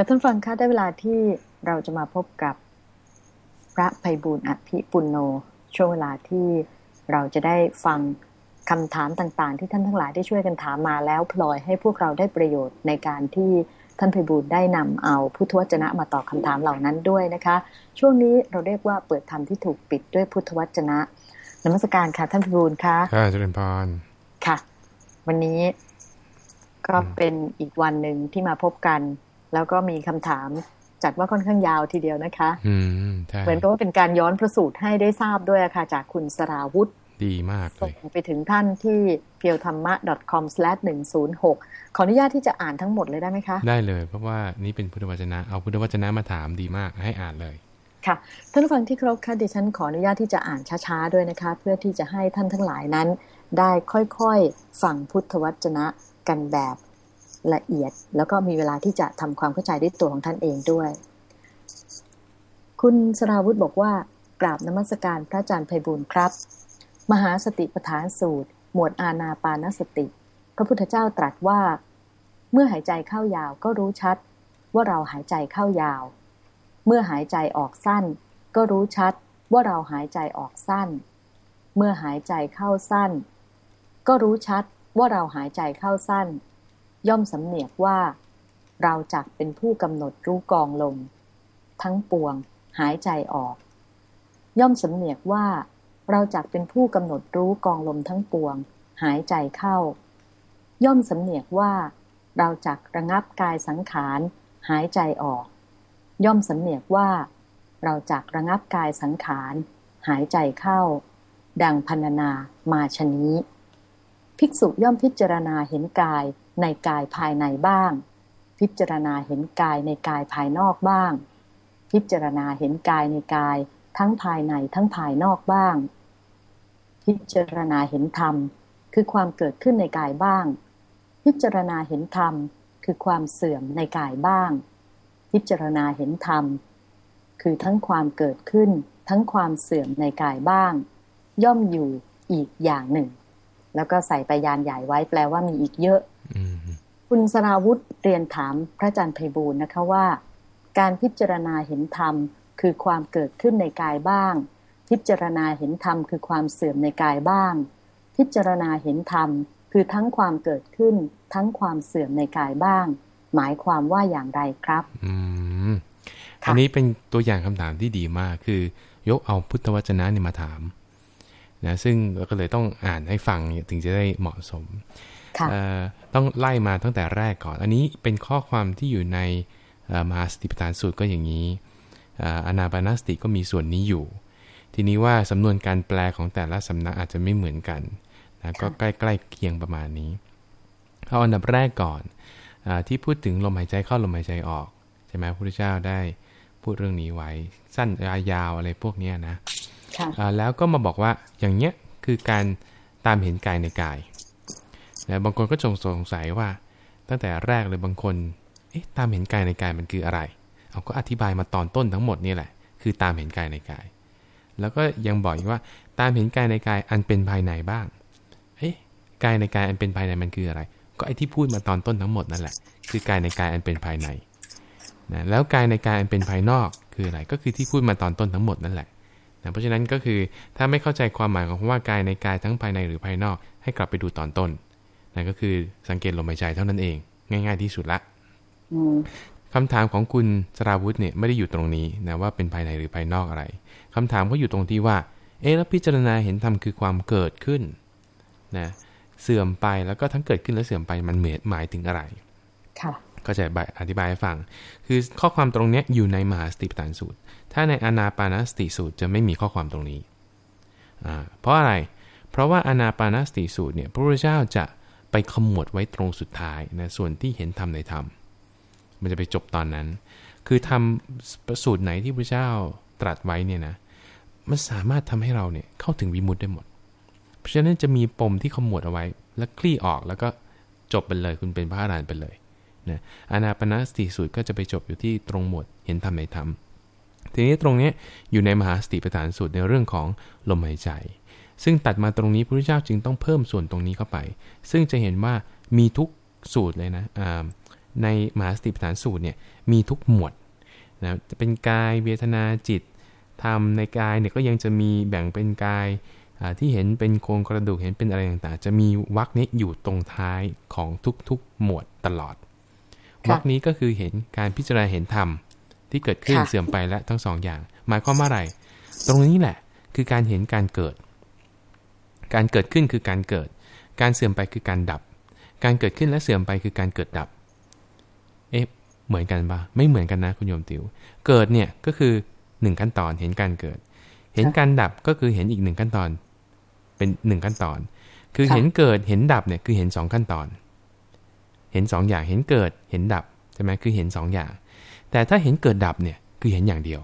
กับท่านฟังคะได้เวลาที่เราจะมาพบกับพระภัยบุญอภิปุณโนช่วงเวลาที่เราจะได้ฟังคำถามต่างๆ ที่ท่านทั้งหลายได้ช่วยกันถามมาแล้วพลอยให้พวกเราได้ประโยชน์ในการที่ท่านภัยบุญได้นำเอาพุทธวจนะมาตอบคำถามเหล่านั้นด้วยนะคะ ช่วงนี้เราเรียกว่าเปิดธรรมที่ถูกปิดด้วยพุทธวจนะนมัสการค่ะท่านภัยบุญค่ะค่ะเจริญพรค่ะ วันนี้ก็เป็นอีกวันหนึ่งที่มาพบกัน แล้วก็มีคำถามจัดว่าค่อนข้างยาวทีเดียวนะคะอืมเหมือนกับว่าเป็นการย้อนประสูตรให้ได้ทราบด้วยค่ะ จากคุณสราวุธดีมากเลยไปถึงท่านที่เพียวธรรมะ .com/106 ขออนุญาตที่จะอ่านทั้งหมดเลยได้ไหมคะ ได้เลย เพราะว่านี่เป็นพุทธวจนะ เอาพุทธวจนะมาถามดีมากให้อ่านเลย ค่ะ ท่านผู้ฟังที่เคารพค่ะดิฉันขออนุญาตที่จะอ่านช้าๆด้วยนะคะ เพื่อที่จะให้ท่านทั้งหลายนั้น ได้ค่อยๆ ฟังพุทธวจนะกันแบบ ละเอียด แล้วก็มีเวลาที่จะทำความเข้าใจด้วยตัวของท่านเองด้วย คุณสราวุธบอกว่ากราบนมัสการพระอาจารย์ไพบุญครับ มหาสติปฐานสูตร หมวดอาณาปานสติ พระพุทธเจ้าตรัสว่า เมื่อหายใจเข้ายาวก็รู้ชัด ว่าเราหายใจเข้ายาว เมื่อหายใจออกสั้น ก็รู้ชัด ว่าเราหายใจออกสั้น เมื่อหายใจเข้าสั้น ก็รู้ชัดว่าเราหายใจเข้าสั้น ย่อมสำเนียกว่า เราจักเป็นผู้กำหนดรู้กองลม ทั้งปวงหายใจออก ย่อมสำเนียกว่า เราจักเป็นผู้กำหนดรู้กองลมทั้งปวง หายใจเข้า ย่อมสำเนียกว่า เราจักระงับกายสังขาร หายใจออก ย่อมสำเนียกว่า เราจักระงับกายสังขาร หายใจเข้า ดังพันนามาชนี้ ภิกษุย่อมพิจารณาเห็นกาย ในกายภายในบ้าง พิจารณาเห็นกายในกายภายนอกบ้าง พิจารณาเห็นกายในกายทั้งภายในทั้งภายนอกบ้าง พิจารณาเห็นธรรม คือความเกิดขึ้นในกายบ้าง พิจารณาเห็นธรรม คือความเสื่อมในกายบ้าง พิจารณาเห็นธรรม คือทั้งความเกิดขึ้น ทั้งความเสื่อมในกายบ้าง ย่อมอยู่อีกอย่างหนึ่ง แล้วก็ใส่ไปยานใหญ่ไว้แปลว่ามีอีกเยอะ คุณสราวุธเรียนถามพระอาจารย์ไพบูลนะคะว่า การพิจารณาเห็นธรรมคือความเกิดขึ้นในกายบ้าง พิจารณาเห็นธรรมคือความเสื่อมในกายบ้าง พิจารณาเห็นธรรมคือทั้งความเกิดขึ้น ทั้งความเสื่อมในกายบ้าง หมายความว่าอย่างไรครับอืมอันนี้เป็นตัวอย่างคำถามที่ดีมากคือยกเอาพุทธวจนะนี่มาถามนะซึ่งเราก็เลยต้องอ่านให้ฟังถึงจะได้เหมาะสม ต้องไล่มาตั้งแต่แรกก่อน อันนี้เป็นข้อความที่อยู่ในมหาสติปัฏฐานสูตรก็อย่างนี้อนาปานสติก็มีส่วนนี้อยู่ ทีนี้ว่าสำนวนการแปลของแต่ละสำนักอาจจะไม่เหมือนกันนะก็ใกล้ๆเคียงประมาณนี้เอาอันดับแรกก่อนอที่พูดถึงลมหายใจเข้าลมหายใจออกใช่ไหมพระพุทธเจ้าได้พูดเรื่องนี้ไว้ สั้นยาวอะไรพวกนี้นะแล้วก็มาบอกว่าอย่างเนี้ยคือการตามเห็นกายในกาย นะบางคนก็จงสงสัยว่า ตั้งแต่แรกเลยบางคน เอ๊ะตามเห็นกายในกายมันคืออะไรเอาก็อธิบายมาตอนต้นทั้งหมดนี่แหละ คือตามเห็นกายในกาย แล้วก็ยังบอกอีกว่าตามเห็นกายในกายอันเป็นภายในบ้าง เอ๊ะกายในกายอันเป็นภายในมันคืออะไร ก็ไอ้ที่พูดมาตอนต้นทั้งหมดนั่นแหละ คือกายในกายอันเป็นภายในนะแล้วกายในกายอันเป็นภายนอกคืออะไร ก็คือที่พูดมาตอนต้นทั้งหมดนั่นแหละนะเพราะฉะนั้นก็คือถ้าไม่เข้าใจความหมายของคำว่ากายในกายทั้งภายในหรือภายนอก ให้กลับไปดูตอนต้น นั่นก็คือสังเกตลมหายใจเท่านั้นเอง ง่าย ๆที่สุดละคำถามของคุณสราวุธเนี่ยไม่ได้อยู่ตรงนี้นะว่าเป็นภายในหรือภายนอกอะไรคำถามก็อยู่ตรงที่ว่า เอ๊แล้วพิจารณาเห็นธรรมคือความเกิดขึ้นนะเสื่อมไปแล้วก็ทั้งเกิดขึ้นและเสื่อมไปมันเหมหมายถึงอะไรค่ะก็จะอธิบายให้ฟัง คือข้อความตรงนี้อยู่ในมหาสติปัฏฐานสูตร ถ้าในอนาปานสติสูตรจะไม่มีข้อความตรงนี้อ่าเพราะอะไร เพราะว่าอนาปานสติสูตรเนี่ยพระพุทธเจ้าจะ ไปขมวดไว้ตรงสุดท้ายนะส่วนที่เห็นธรรมในธรรม มันจะไปจบตอนนั้น คือทำประสูตรไหนที่พระเจ้าตรัสไว้เนี่ยนะมันสามารถทำให้เราเนี่ยเข้าถึงวิมุตได้หมด เพราะฉะนั้นจะมีปมที่ขมวดเอาไว้ แล้วคลี่ออกแล้วก็จบไปเลยคุณเป็นพระอรหันต์ไปเลยนะอนาปนาสติสูตรก็จะไปจบอยู่ที่ตรงหมวดเห็นธรรมในธรรมทีนี้ตรงนี้อยู่ในมหาสติปัฏฐานสูตรในเรื่องของลมหายใจ ซึ่งตัดมาตรงนี้พระพุทธเจ้าจึงต้องเพิ่มส่วนตรงนี้เข้าไป ซึ่งจะเห็นว่ามีทุกสูตรเลยนะในมหาสติปัฏฐานสูตรเนี่ยมีทุกหมวดนะจะเป็นกายเวทนาจิตธรรมในกายเนี่ยก็ยังจะมีแบ่งเป็นกายที่เห็นเป็นโครงกระดูกเห็นเป็นอะไรต่างๆ จะมีวรรคนี้อยู่ตรงท้ายของทุกๆหมวดตลอดวรรคนี้ก็คือเห็นการพิจารณาเห็นธรรมที่เกิดขึ้นเสื่อมไปและทั้งสองอย่าง หมายความว่าอะไร ตรงนี้แหละ คือการเห็นการเกิด การเกิดขึ้นคือการเกิด การเสื่อมไปคือการดับ การเกิดขึ้นและเสื่อมไปคือการเกิดดับ เอ๊ะ เหมือนกันปะไม่เหมือนกันนะคุณโยมติวเกิดเนี่ยก็คือหนึ่งขั้นตอนเห็นการเกิด เห็นการดับก็คือเห็นอีกหนึ่งขั้นตอน เป็นหนึ่งขั้นตอน คือเห็นเกิดเห็นดับเนี่ยคือเห็นสองขั้นตอน เห็นสองอย่าง เห็นเกิด เห็นดับใช่ไหมคือเห็นสองอย่าง แต่ถ้าเห็นเกิดดับเนี่ยคือเห็นอย่างเดียว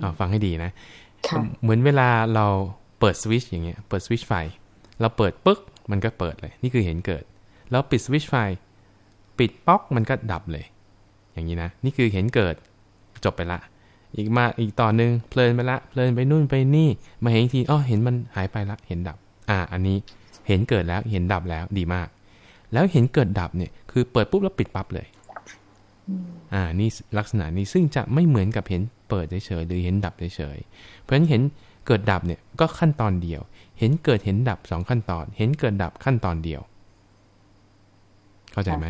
เอาฟังให้ดีนะ เหมือนเวลาเรา เปิดสวิตช์อย่างเงี้ย เปิดสวิตช์ไฟ เราเปิดปึ๊กมันก็เปิดเลย นี่คือเห็นเกิด แล้วปิดสวิตช์ไฟ ปิดป๊อกมันก็ดับเลย อย่างนี้นะ นี่คือเห็นเกิด จบไปละ อีกมาอีกต่อหนึ่งเพลินไปละ เพลินไปนู่นไปนี่ มาเห็นทีอ๋อเห็นมันหายไปละ เห็นดับ อ่า อันนี้เห็นเกิดแล้ว เห็นดับแล้ว ดีมาก แล้วเห็นเกิดดับเนี่ย คือเปิดปุ๊บแล้วปิดปั๊บเลย อ่า นี่ลักษณะนี้ซึ่งจะไม่เหมือนกับเห็นเปิดเฉยๆหรือเห็นดับเฉยๆ เพราะฉะนั้นเห็น เกิดดับเนี่ยก็ขั้นตอนเดียว เห็นเกิดเห็นดับสองขั้นตอน เห็นเกิดดับขั้นตอนเดียว เข้าใจไหม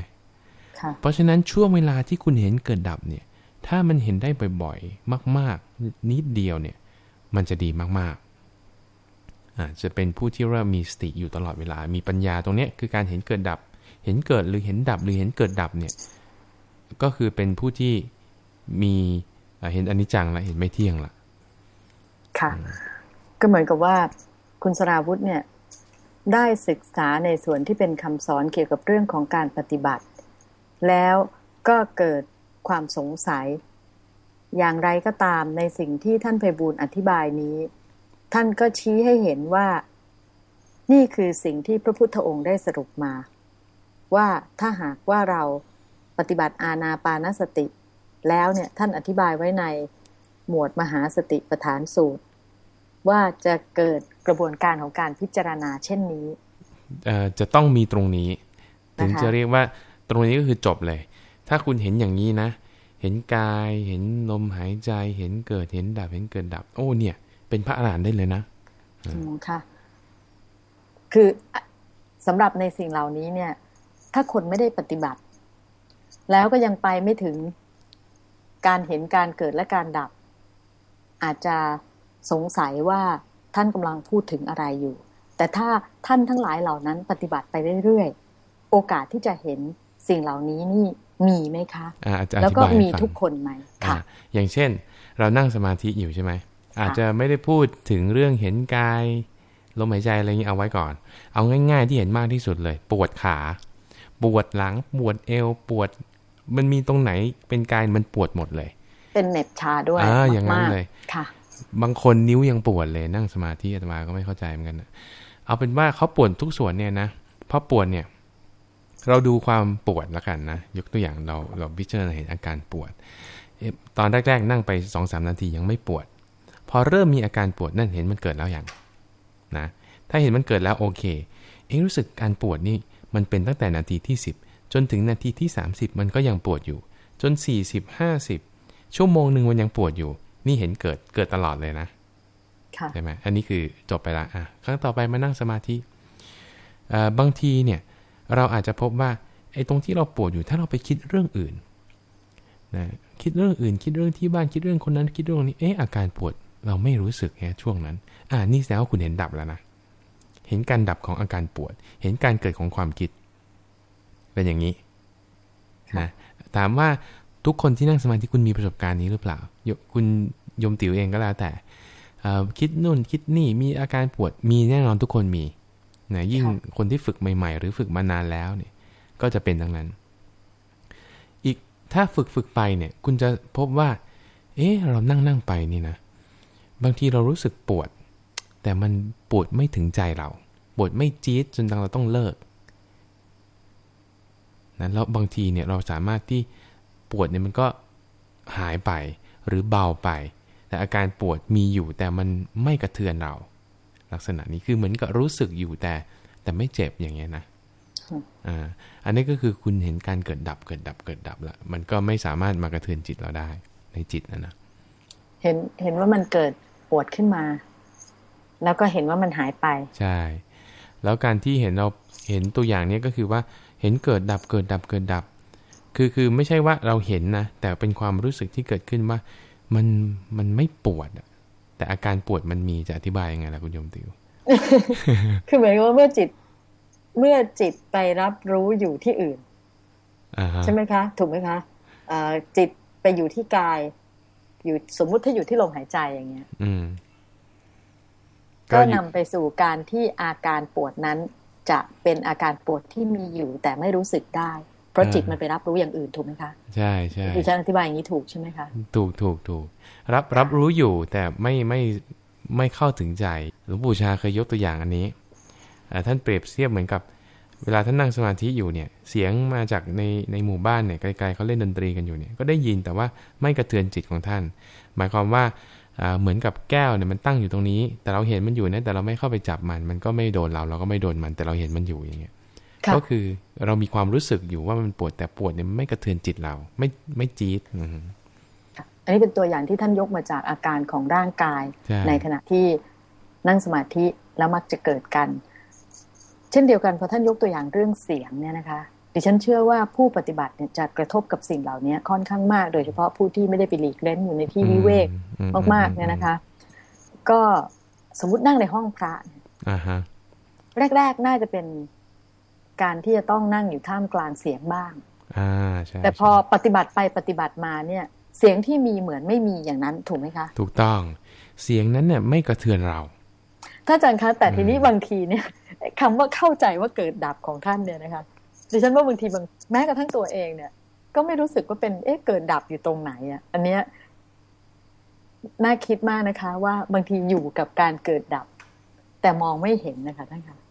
เพราะฉะนั้นช่วงเวลาที่คุณเห็นเกิดดับเนี่ย ถ้ามันเห็นได้บ่อยๆ มาก ๆ นิดเดียวเนี่ย มันจะดีมากๆอาจจะเป็นผู้ที่เริ่มมีสติอยู่ตลอดเวลา มีปัญญาตรงนี้คือการเห็นเกิดดับ เห็นเกิดหรือเห็นดับหรือเห็นเกิดดับเนี่ย ก็คือเป็นผู้ที่มีเห็นอนิจจังละเห็นไม่เที่ยงละ ค่ะ ก็เหมือนกับว่าคุณสราวุธเนี่ยได้ศึกษาในส่วนที่เป็นคำสอนเกี่ยวกับเรื่องของการปฏิบัติ แล้วก็เกิดความสงสัย อย่างไรก็ตามในสิ่งที่ท่านไพบูลอธิบายนี้ ท่านก็ชี้ให้เห็นว่า นี่คือสิ่งที่พระพุทธองค์ได้สรุปมา ว่าถ้าหากว่าเราปฏิบัติอาณาปานสติ แล้วเนี่ยท่านอธิบายไว้ใน หมวดมหาสติปัฏฐานสูตร ว่าจะเกิดกระบวนการของการพิจารณาเช่นนี้จะต้องมีตรงนี้ ถึงจะเรียกว่าตรงนี้ก็คือจบเลย ถ้าคุณเห็นอย่างนี้นะ เห็นกายเห็นลมหายใจเห็นเกิดเห็นดับเห็นเกิดดับ โอ้เนี่ย เป็นพระอรหันต์ได้เลยนะอืมค่ะ คือสำหรับในสิ่งเหล่านี้เนี่ย ถ้าคนไม่ได้ปฏิบัติ แล้วก็ยังไปไม่ถึงการเห็นการเกิดและการดับ อาจจะสงสัยว่าท่านกำลังพูดถึงอะไรอยู่ แต่ถ้าท่านทั้งหลายเหล่านั้นปฏิบัติไปเรื่อยๆ โอกาสที่จะเห็นสิ่งเหล่านี้นี่มีไหมคะแล้วก็มีทุกคนไหมค่ะอย่างเช่น เรานั่งสมาธิอยู่ใช่ไหม อาจจะไม่ได้พูดถึงเรื่องเห็นกายลมหายใจอะไรอย่างนี้เอาไว้ก่อน เอาง่าย ๆ ที่เห็นมากที่สุดเลย ปวดขา ปวดหลัง ปวดเอว ปวด มันมีตรงไหนเป็นกายมันปวดหมดเลย เป็นเน็บชาด้วยอ่าอย่างนั้นเลยค่ะ บางคนนิ้วยังปวดเลยนั่งสมาธิอาตมาก็ไม่เข้าใจเหมือนกันนะเอาเป็นว่าเขาปวดทุกส่วนเนี่ยนะเพราะปวดเนี่ย เราดูความปวดละกันนะยกตัวอย่างเราเราพิจารณาเห็นอาการปวดตอนแรกๆนั่งไปสองสามนาทียังไม่ปวด พอเริ่มมีอาการปวดนั่นเห็นมันเกิดแล้วอย่างนะถ้าเห็นมันเกิดแล้วโอเค เองรู้สึกการปวดนี่มันเป็นตั้งแต่นาทีที่สิบจนถึงนาทีที่ 30 มันก็ยังปวดอยู่ จน 40 50 ชั่วโมงหนึ่งมันยังปวดอยู่ นี่เห็นเกิดเกิดตลอดเลยนะใช่ไหมอันนี้คือจบไปละอะครั้งต่อไปมานั่งสมาธิบางทีเนี่ยเราอาจจะพบว่าไอ้ตรงที่เราปวดอยู่ถ้าเราไปคิดเรื่องอื่นนะคิดเรื่องอื่น คิดเรื่องที่บ้านคิดเรื่องคนนั้นคิดเรื่องนี้เอ๊ะอาการปวดเราไม่รู้สึกแค่ช่วงนั้น อ่านี่แสดงว่าคุณเห็นดับแล้วนะเห็นการดับของอาการปวด เห็นการเกิดของความคิด เป็นอย่างนี้นะถามว่า ทุกคนที่นั่งสมาธิคุณมีประสบการณ์นี้หรือเปล่า คุณยมติ๋วเองก็แล้วแต่คิดนู่นคิดนี่มีอาการปวดมีแน่นอนทุกคนมีนะยิ่งคนที่ฝึกใหม่ๆ หรือฝึกมานานแล้วเนี่ย ก็จะเป็นทั้งนั้น อีกถ้าฝึกฝึกไปเนี่ย คุณจะพบว่า เอ๊ะเรานั่งนั่งไปนี่นะ บางทีเรารู้สึกปวด แต่มันปวดไม่ถึงใจเรา ปวดไม่จี๊ดจนเราต้องเลิกนะแล้วบางทีเนี่ยเราสามารถที่ ปวดเนี่ยมันก็หายไปหรือเบาไป แต่อาการปวดมีอยู่แต่มันไม่กระเทือนเรา ลักษณะนี้คือเหมือนกับรู้สึกอยู่แต่แต่ไม่เจ็บอย่างเงี้ยนะอ่าอันนี้ก็คือคุณเห็นการเกิดดับเกิดดับเกิดดับละมันก็ไม่สามารถมากระเทือนจิตเราได้ในจิตนะนะเห็นเห็นว่ามันเกิดปวดขึ้นมา แล้วก็เห็นว่ามันหายไป ใช่ แล้วการที่เห็นเราเห็นตัวอย่างนี้ก็คือว่าเห็นเกิดดับเกิดดับเกิดดับ คือคือไม่ใช่ว่าเราเห็นนะ แต่เป็นความรู้สึกที่เกิดขึ้นว่ามันมันไม่ปวดแต่อาการปวดมันมีจะอธิบายยังไงล่ะคุณโยมติว คือเหมือนว่าเมื่อจิตเมื่อจิตไปรับรู้อยู่ที่อื่นใช่ไหมคะ ถูกไหมคะจิตไปอยู่ที่กาย อยู่สมมุติถ้าอยู่ที่ลมหายใจอย่างเงี้ย อืก็นำไปสู่การที่อาการปวดนั้น จะเป็นอาการปวดที่มีอยู่แต่ไม่รู้สึกได้เพ ราะจิตมันไปรับรู้อย่างอื่นถูกไหมคะใช่ใช่ดิฉันอธิบายอย่างนี้ถูกใช่ไหมคะถูกถูกถูกรับรับรู้อยู่แต่ไม่ไม่ไม่เข้าถึงใจหลวงปู่ชาเคยยกตัวอย่างอันนี้ท่านเปรียบเทียบเหมือนกับ เวลาท่านนั่งสมาธิอยู่เนี่ยเสียงมาจากในในหมู่บ้านเนี่ยไกลๆเขาเล่นดนตรีกันอยู่เนี่ยก็ได้ยินแต่ว่าไม่กระเทือนจิตของท่าน หมายความว่าเหมือนกับแก้วเนี่ยมันตั้งอยู่ตรงนี้ แต่เราเห็นมันอยู่นะแต่เราไม่เข้าไปจับมัน มันก็ไม่โดนเราเราก็ไม่โดนมันแต่เราเห็นมันอยู่อย่างเงี้ย ก็คือเรามีความรู้สึกอยู่ว่ามันปวดแต่ปวดเนี่ยไม่กระเทือนจิตเรา ไม่ไม่จี๊ดอันนี้เป็นตัวอย่างที่ท่านยกมาจากอาการของร่างกาย ในขณะที่นั่งสมาธิแล้วมักจะเกิดกัน เช่นเดียวกันพอท่านยกตัวอย่างเรื่องเสียงเนี่ยนะคะดิฉันเชื่อว่าผู้ปฏิบัติเนี่ยจะกระทบกับสิ่งเหล่านี้ค่อนข้างมาก โดยเฉพาะผู้ที่ไม่ได้ไปหลีกเล่นอยู่ในที่วิเวกมากๆเนี่ยนะคะ ก็สมมุตินั่งในห้องพระแรกๆน่าจะเป็น การที่จะต้องนั่งอยู่ท่ามกลางเสียงบ้างแต่พอปฏิบัติไปปฏิบัติมาเนี่ย เสียงที่มีเหมือนไม่มีอย่างนั้นถูกไหมคะ ถูกต้อง เสียงนั้นเนี่ยไม่กระเทือนเราถ้าอาจารย์คะแต่ทีนี้บางทีเนี่ยคำว่าเข้าใจว่าเกิดดับของท่านเนี่ยนะคะดิฉันว่าบางทีบางแม้กระทั่งตัวเองเนี่ย ก็ไม่รู้สึกว่าเป็นเอ๊ะเกิดดับอยู่ตรงไหนอะ อันเนี้ยน่าคิดมากนะคะ ว่าบางทีอยู่กับการเกิดดับ แต่มองไม่เห็นนะคะท่านคะเ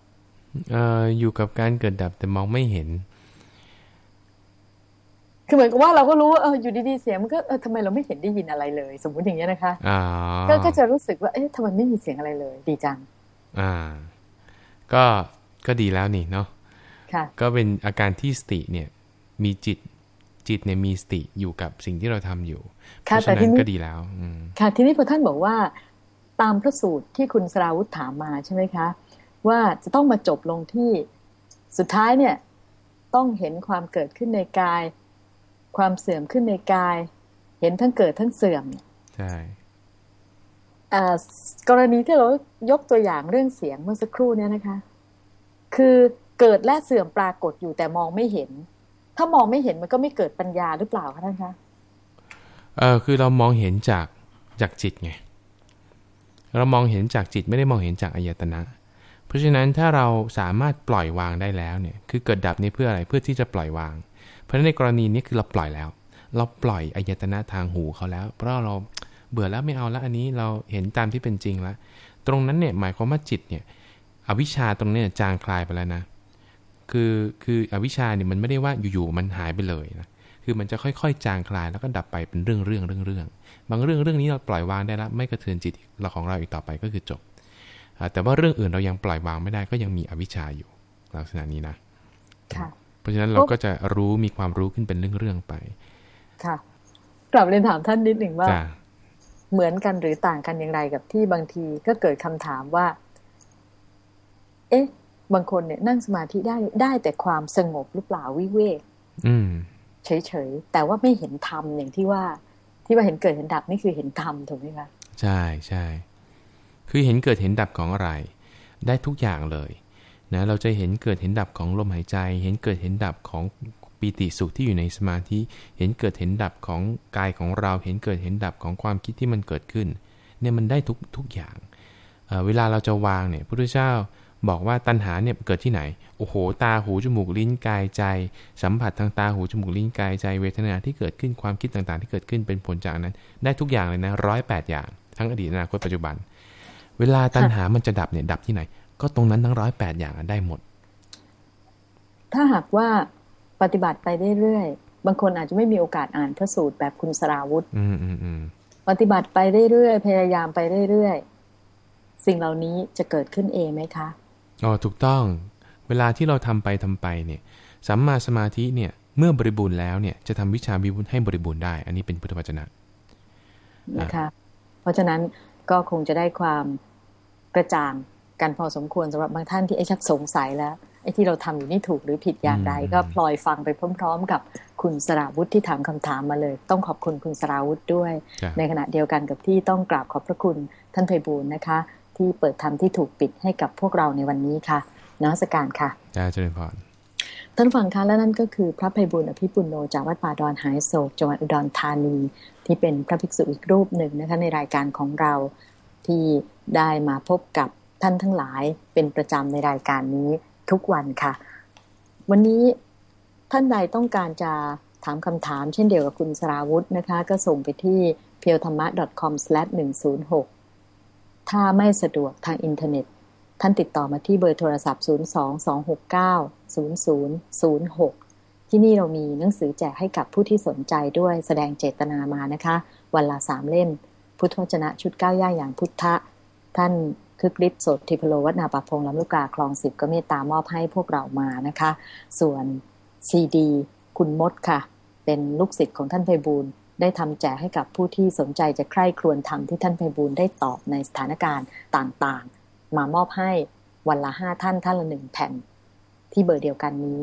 อ่ออยู่กับการเกิดดับแต่มองไม่เห็น คือเหมือนกับว่าเราก็รู้ว่าเอออยู่ดีๆเสียงมันก็เออทำไมเราไม่เห็นได้ยินอะไรเลย สมมุติอย่างเงี้ยนะคะก็ก็จะรู้สึกว่าเอ๊ะทำไมไม่มีเสียงอะไรเลย ดีจัง อ่า ก็ก็ดีแล้วนี่เนาะก็เป็นอาการที่สติเนี่ย มีจิตจิตเนี่ยมีสติอยู่กับสิ่งที่เราทำอยู่เพราะฉะนั้นก็ดีแล้วค่ะทีนี้พอท่านบอกว่า ตามพระสูตรที่คุณสราวุธถามมาใช่ไหมคะ ว่าจะต้องมาจบลงที่สุดท้ายเนี่ยต้องเห็นความเกิดขึ้นในกาย ความเสื่อมขึ้นในกาย เห็นทั้งเกิดทั้งเสื่อมใช่กรณีที่เรายกตัวอย่างเรื่องเสียงเมื่อสักครู่เนี่ยนะคะ คือเกิดและเสื่อมปรากฏอยู่แต่มองไม่เห็น ถ้ามองไม่เห็นมันก็ไม่เกิดปัญญาหรือเปล่าคะท่านคะเออคือเรามองเห็นจากจากจิตไงเรามองเห็นจากจิตไม่ได้มองเห็นจากอายตนะ เพราะฉะนั้นถ้าเราสามารถปล่อยวางได้แล้วเนี่ยคือเกิดดับนี้เพื่ออะไรเพื่อที่จะปล่อยวาง เพราะฉะนั้นในกรณีนี้คือเราปล่อยแล้ว เราปล่อยอายตนะทางหูเขาแล้ว เพราะเราเบื่อแล้วไม่เอาแล้วอันนี้เราเห็นตามที่เป็นจริงแล้ว ตรงนั้นเนี่ยหมายความว่าจิตเนี่ยอวิชชาตรงนี้จางคลายไปแล้วนะคือคืออวิชชาเนี่ยมันไม่ได้ว่าอยู่ๆมันหายไปเลยนะคือมันจะค่อยๆ จางคลายแล้วก็ดับไปเป็นเรื่องเรื่องเรื่องเรื่องบางเรื่องเรื่องนี้เราปล่อยวางได้แล้วไม่กระเทือนจิตเราของเราอีกต่อไปก็คือจบ แต่ว่าเรื่องอื่นเรายังปล่อยวางไม่ได้ก็ยังมีอวิชชาอยู่ลักษณะนี้นะเพราะฉะนั้นเราก็จะรู้มีความรู้ขึ้นเป็นเรื่องๆไป ค่ะ กลับเรียนถามท่านนิดหนึ่งว่า เหมือนกันหรือต่างกันอย่างไรกับที่บางทีก็เกิดคำถามว่า เอ๊ะ บางคนเนี่ยนั่งสมาธิได้ได้แต่ความสงบหรือเปล่าวิเวกเฉยๆแต่ว่าไม่เห็นธรรมอย่างที่ว่า ที่ว่าเห็นเกิดเห็นดับนี่คือเห็นธรรมถูกไหมคะใช่ใช่ คือเห็นเกิดเห็นดับของอะไร ได้ทุกอย่างเลยนะเราจะเห็นเกิดเห็นดับของลมหายใจ เห็นเกิดเห็นดับของปีติสุขที่อยู่ในสมาธิเห็นเกิดเห็นดับของกายของเรา เห็นเกิดเห็นดับของความคิดที่มันเกิดขึ้นเนี่ยมันได้ทุกทุกอย่างเเวลาเราจะวางเนี่ยพระพุทธเจ้าบอกว่าตัณหาเนี่ยเกิดที่ไหน โอ้โห ตาหูจมูกลิ้นกายใจ สัมผัสทางตาหูจมูกลิ้นกายใจเวทนาที่เกิดขึ้นความคิดต่างๆ ที่เกิดขึ้นเป็นผลจากนั้น ได้ทุกอย่างเลยนะร้อยแปดอย่าง ทั้งอดีตอนาคตปัจจุบันเวลาตัณหามันจะดับเนี่ยดับที่ไหน ก็ตรงนั้นทั้งร้อยแปดอย่างได้หมด ถ้าหากว่าปฏิบัติไปเรื่อยๆบางคนอาจจะไม่มีโอกาสอ่านพระสูตรแบบคุณสราวุธปฏิบัติไปเรื่อยๆพยายามไปเรื่อยๆสิ่งเหล่านี้จะเกิดขึ้นเองไหมคะอ๋อถูกต้อง เวลาที่เราทำไปทำไปเนี่ยสัมมาสมาธิเนี่ย เมื่อบริบูรณ์แล้วเนี่ยจะทำวิชาวิบุญให้บริบูรณ์ได้ อันนี้เป็นพุทธวจนะนะคะ เพราะฉะนั้นก็คงจะได้ความ กระจ่างกันพอสมควรสำหรับบางท่านที่ไอ้ชักสงสัยแล้วไอ้ที่เราทำอยู่นี่ถูกหรือผิดอย่างไร ก็พลอยฟังไปพร้อม ๆ กับคุณสราวุฒิที่ถามคำถามมาเลย ต้องขอบคุณคุณสราวุฒิด้วย ในขณะเดียวกันกับที่ต้องกราบขอบพระคุณท่านไพบูลนะคะ ที่เปิดธรรมที่ถูกปิดให้กับพวกเราในวันนี้ค่ะนักสการค่ะจ้าเจริญพรท่านฟังคะและนั่นก็คือพระไพบุญอภิปุโนจากวัดป่าดอนหายโศกจังหวัดอุดรธานี ที่เป็นพระภิกษุอีกรูปหนึ่งนะคะในรายการของเรา ที่ได้มาพบกับท่านทั้งหลายเป็นประจำในรายการนี้ทุกวันค่ะ วันนี้ท่านใดต้องการจะถามคำถามเช่นเดียวกับคุณสราวุธนะคะ ก็ส่งไปที่ p e e l t h a m a c o m 1 0 6 ถ้าไม่สะดวกทางอินเทอร์เน็ต ท่านติดต่อมาที่เบอร์โทรศัพท์ 022690006 ที่นี่เรามีหนังสือแจกให้กับผู้ที่สนใจด้วยแสดงเจตนามานะคะ วันละสามเล่ม พุทธวจนะชุดก้าวย่าอย่างพุทธะ ท่านคึกฤทธิ์สดทิพโลวัฒนาปพงลำลูกกาคลองสิบก็เมตตามอบให้พวกเรามานะคะ ส่วนซีดี คุณมดค่ะ เป็นลูกศิษย์ของท่านไพบูลได้ทำแจกให้กับผู้ที่สนใจจะใคร่ครวญธรรมที่ท่านไพบูลได้ตอบในสถานการณ์ต่างๆ มามอบให้วันละห้าท่านท่านละหนึ่งแผ่น ที่เบอร์เดียวกันนี้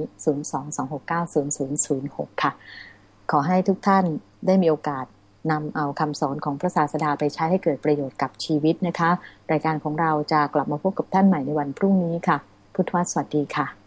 022690006 ค่ะ ขอให้ทุกท่านได้มีโอกาส นำเอาคำสอนของพระศาสดาไปใช้ให้เกิดประโยชน์กับชีวิตนะคะ รายการของเราจะกลับมาพบกับท่านใหม่ในวันพรุ่งนี้ค่ะ พุทธวสวัสดีค่ะ